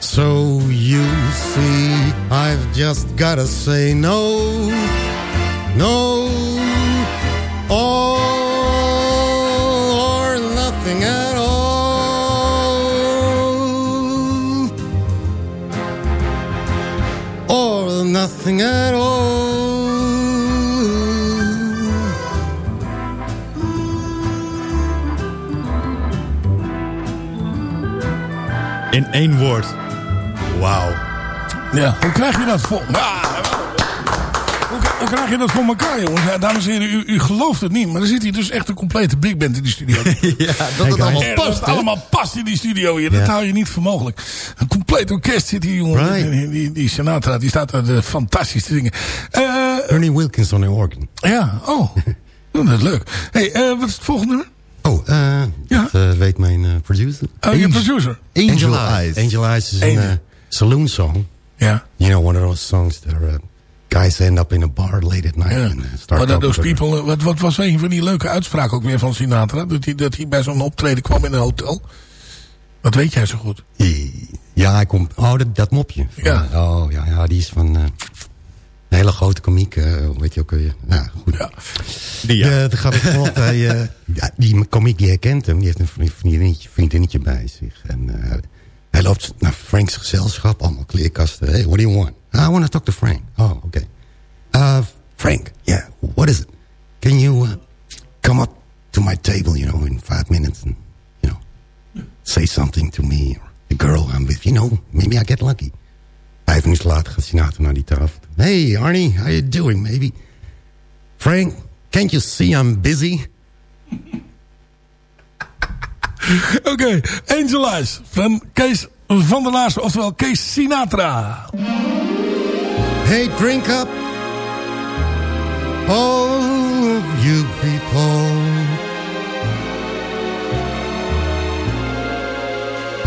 So you see, I've just gotta say no, no, nothing at all. In één woord. Wauw. Ja, hoe krijg je dat voor... Ah, hoe, hoe krijg je dat voor elkaar, jongens? Ja, dames en heren, u, u gelooft het niet, maar er zit hier dus echt een complete big band in die studio. ja, dat het allemaal past, allemaal past in die studio hier. Dat Ja. hou je niet voor mogelijk. Compleet orkest zit hier, jongen. Right. Die, die, die Sinatra, die staat er fantastisch te zingen. Eh, Ernie Wilkinson in organ. ja, oh. Oh, dat is leuk. hey, eh, wat is het volgende nummer? Oh, eh dat eh, weet mijn eh, producer. Oh, je producer. Angel Eyes. Angel Eyes is een saloon song. Ja. You know, one of those songs that uh, guys end up in a bar late at night Ja. and uh, start Maar dat talking those people, wat, wat was een van die leuke uitspraken ook weer van Sinatra? Dat hij, dat hij bij zo'n optreden kwam in een hotel. Dat weet jij zo goed. Ja, hij komt... Oh, dat, dat mopje. Ja. Oh, ja, ja, die is van... eh, Een hele grote komiek, uh, weet je ook weer. Nou, goed. Ja. Die, ja. De, de gaat het hij, uh, ja, die komiek die herkent hem, die heeft een vriendinnetje, vriendinnetje bij zich. En hij loopt naar Frank's gezelschap, allemaal kleerkasten. Hey, what do you want? I want to talk to Frank. Oh, okay. Uh, Frank, yeah, what is it? Can you uh, come up to my table, you know, in five minutes and, you know, say something to me or the girl I'm with, you know, maybe I get lucky. Vijf minuten later gaat Sinatra naar die tafel. Hey Arnie, how you doing, maybe? Frank, can't you see I'm busy? Oké, okay, Angel Eyes van Kees van der Laars, oftewel Kees Sinatra. Hey, drink up, all of you people.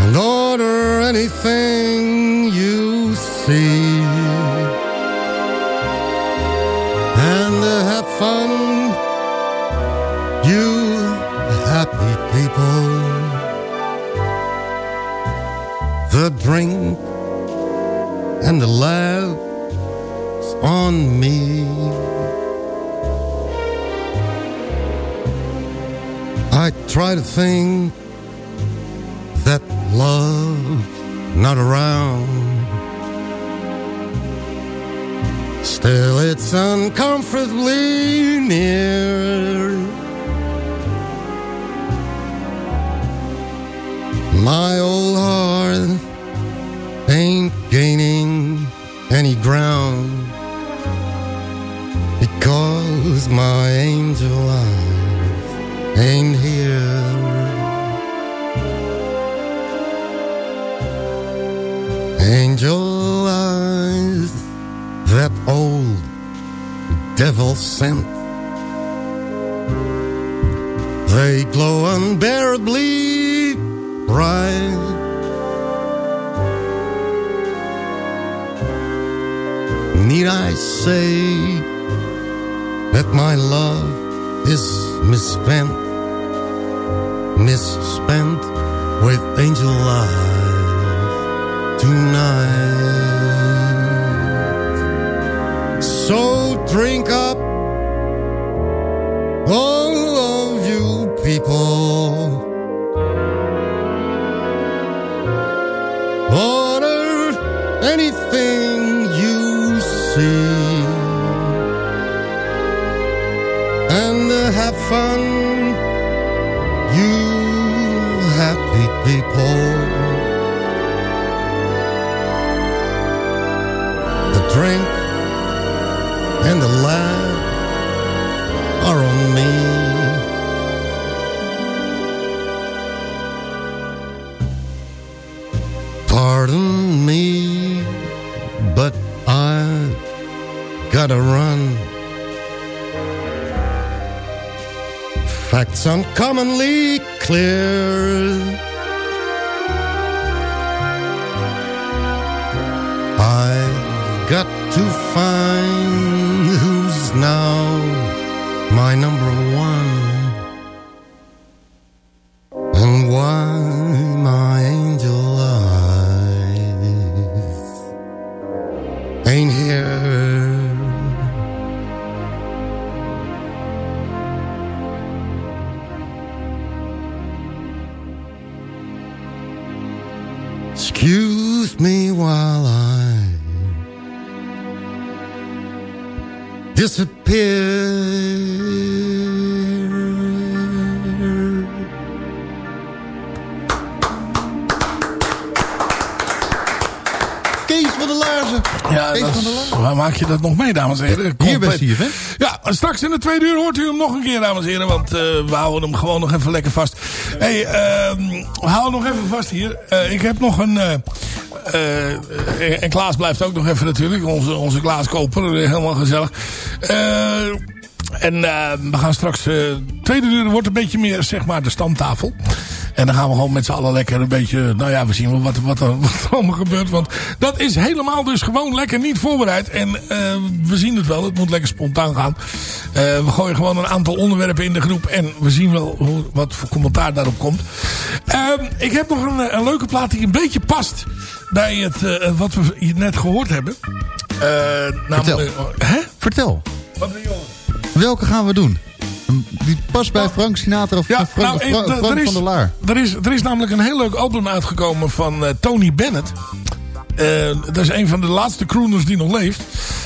And order anything you see. And have fun, you happy people. The drink and the laughs on me. I try to think that love's not around. Still, it's uncomfortably near. My old heart ain't gaining any ground because my angel eyes ain't here. Angel eyes, that old devil sent. They glow unbearably bright. Need I say that my love is misspent, misspent with angel eyes tonight? So drink up, all of you people. Order anything you see and have fun, Facts uncommonly clear. Me while I disappear. Kees van der Laarzen. Ja, is- waar maak je dat nog mee, dames en heren? Hier bij. CFM. Ja, straks in de tweede uur hoort u hem nog een keer, dames en heren. Want eh, we houden hem gewoon nog even lekker vast. hey, ehm, we houden nog even vast hier. Eh, ik heb nog een... eh, eh, en Klaas blijft ook nog even natuurlijk. Onze, onze Klaas Koper, eh, helemaal gezellig. Eh, en we gaan straks... tweede uur wordt een beetje meer, zeg maar, de stamtafel. En dan gaan we gewoon met z'n allen lekker een beetje... Nou ja, we zien wel wat, wat, er, wat er allemaal gebeurt. Want dat is helemaal dus gewoon lekker niet voorbereid. En eh, we zien het wel. Het moet lekker spontaan gaan. Eh, we gooien gewoon een aantal onderwerpen in de groep. En we zien wel hoe, wat voor commentaar daarop komt. Ehm, ik heb nog een, een leuke plaat die een beetje past... bij het, eh, wat we net gehoord hebben. Vertel. Hè? Vertel. Wat? Welke gaan we doen? Die past bij Frank Sinatra of Frank, nou, eh, d- Frank is- van der Laar. Er is, er is namelijk een heel leuk album uitgekomen van eh, Tony Bennett. Eh, dat is een van de laatste crooners die nog leeft.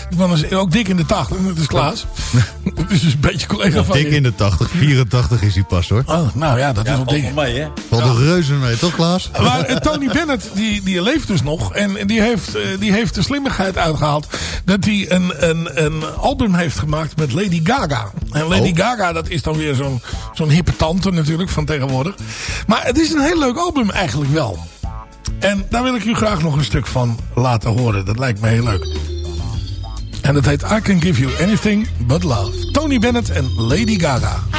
Die man is ook dik in de tachtig. Dat is Klaas. Dat is dus een beetje collega van Dik je. in de 80, 84 is hij pas hoor. Oh, nou ja, dat is wel dik. hè? Valt er reuze mee, toch Klaas? Maar eh, Tony Bennett, die, die leeft dus nog. En die heeft, eh, die heeft de slimmigheid uitgehaald. Dat hij een, een, een album heeft gemaakt met Lady Gaga. En Lady Oh. Gaga, dat is dan weer zo'n zo'n hippe tante natuurlijk van tegenwoordig. Maar het is een heel leuk album eigenlijk wel. En daar wil ik u graag nog een stuk van laten horen. Dat lijkt me heel leuk. En dat heet I Can Give You Anything But Love. Tony Bennett en Lady Gaga.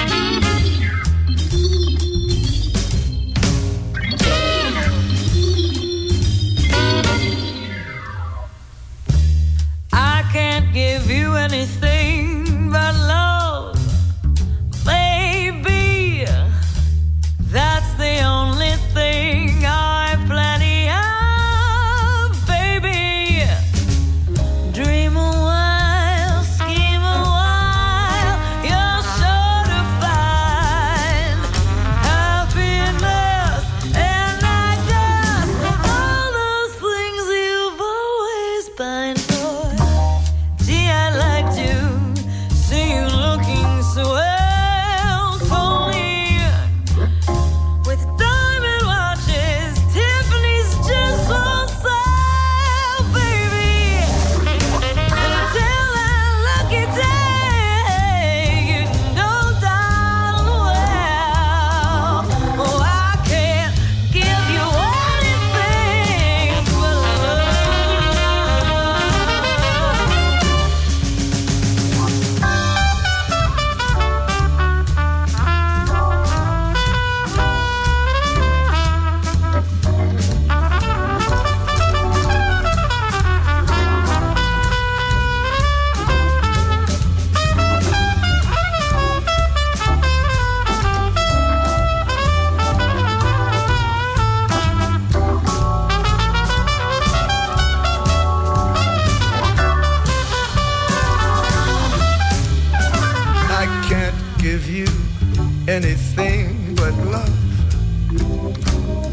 Anything but love.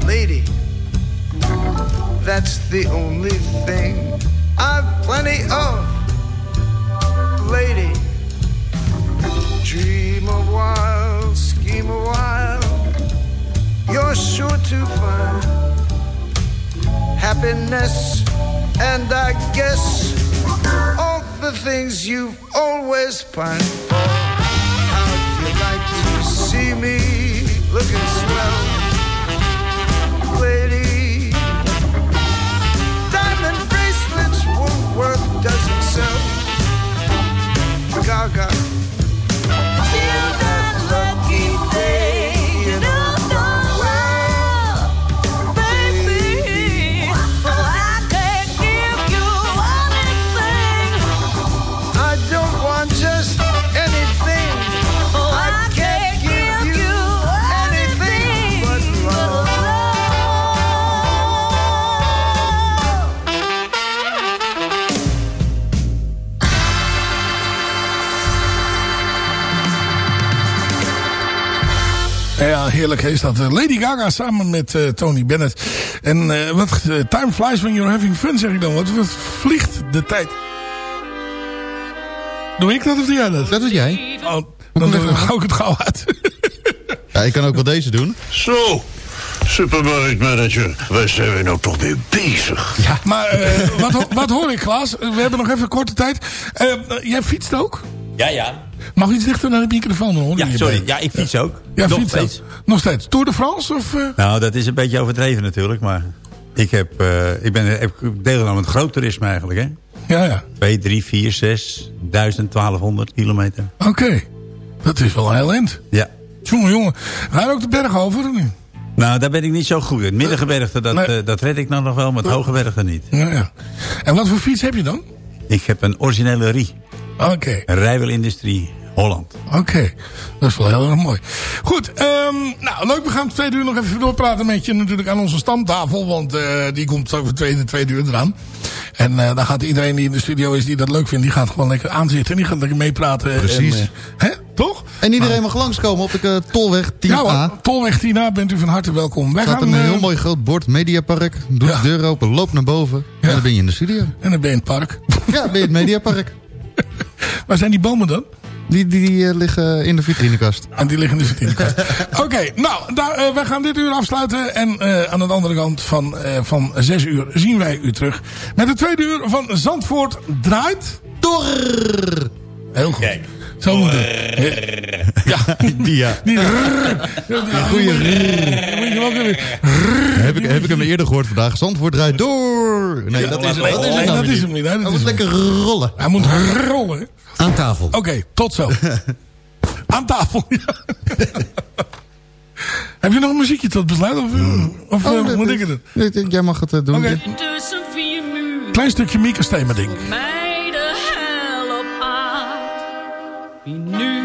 Lady, that's the only thing I've plenty of. Lady, dream a while, scheme a while, you're sure to find happiness, and I guess all the things you've always pined for. Me looking swell, lady? Diamond bracelets won't work, doesn't sell. Gaga. Heerlijk is dat. Eh, Lady Gaga samen met eh, Tony Bennett. En eh, wat time flies when you're having fun, zeg ik dan. Wat, wat vliegt de tijd. Doe ik dat of doe jij dat? Dat doe jij. Oh, dan hou ik het gauw uit. Ja, ik kan ook wel deze doen. Zo, supermarktmanager, waar zijn we nou toch mee bezig? Ja. Maar eh, wat, wat hoor ik, Klaas? We hebben nog even korte tijd. Jij fietst ook? Ja, ja. Mag iets dichter naar de microfoon hoor Ja, sorry. Ja, ik fiets ook. Ja, Nog fiets steeds. ook. Nog steeds. Tour de France? Of, eh? Nou, dat is een beetje overdreven natuurlijk, maar... Ik heb, eh, ik ben, heb deelgenomen aan het groot toerisme eigenlijk, hè? Ja, ja. 2, 3, 4, 6, 1000, 1200 kilometer. Oké. Dat is wel heel eind. Ja. Jongen, jongen. Ga je ook de berg over of niet? Nou, daar ben ik niet zo goed. Het middengebergte, dat, Nee. eh, dat red ik nou nog wel, maar het hooggebergte niet. Ja, ja. En wat voor fiets heb je dan? Ik heb een originele Rie. Oké. Een rijwielindustrie, Holland. Oké, dat is wel heel erg mooi. Goed, ehm, nou leuk. We gaan het tweede uur nog even doorpraten met je natuurlijk aan onze stamtafel. Want eh, die komt over twee, de tweede uur eraan. En eh, dan gaat iedereen die in de studio is die dat leuk vindt, die gaat gewoon lekker aanzitten. En die gaat lekker meepraten. Precies. En, eh, hè, toch? En iedereen mag langskomen op de Tolweg 10A. Ja hoor, Tolweg 10A bent u van harte welkom. Er staat gaan, een heel mooi groot bord, Mediapark. Doe de deur open, loop naar boven. En dan ben je in de studio. En dan ben je in het park. Ja, ben je in het Mediapark. Waar zijn die bomen dan? Die, die, die, eh, liggen in de vitrinekast. En die liggen in de vitrinekast. Oké, nou, daar, eh, wij gaan dit uur afsluiten. En eh, aan de andere kant van, eh, van zes uur zien wij u terug. Met het tweede uur van Zandvoort draait... Door! Heel goed. Zo moet het. Ja, die ja. Die goeie Heb ik, heb ik hem eerder gehoord vandaag. Zandvoort draait door. Nee, dat is, dat is, dat is hem niet. Hij is moet lekker rollen. Hij moet rollen. Aan tafel. Oké, tot zo. Aan tafel. Heb je nog een muziekje tot besluit? Of, of Oh, eh, moet ik het Jij mag het eh, doen. Klein stukje Mieke Steemer ding. Aard.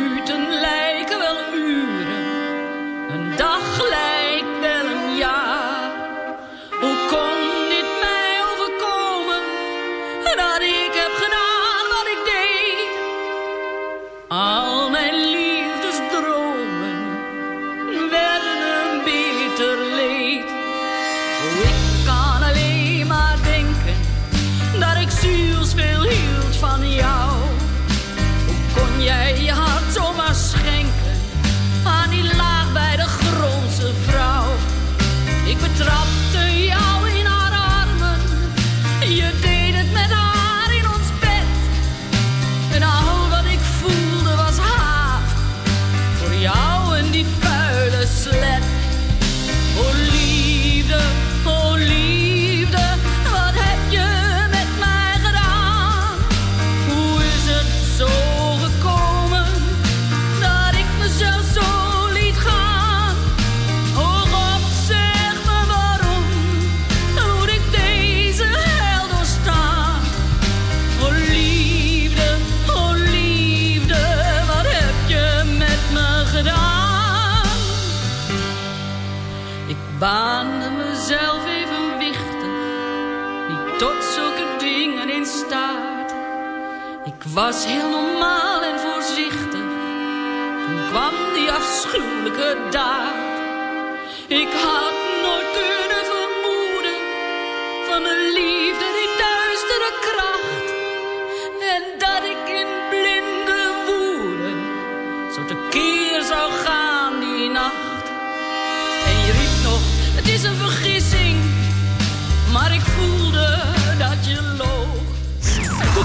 Ik was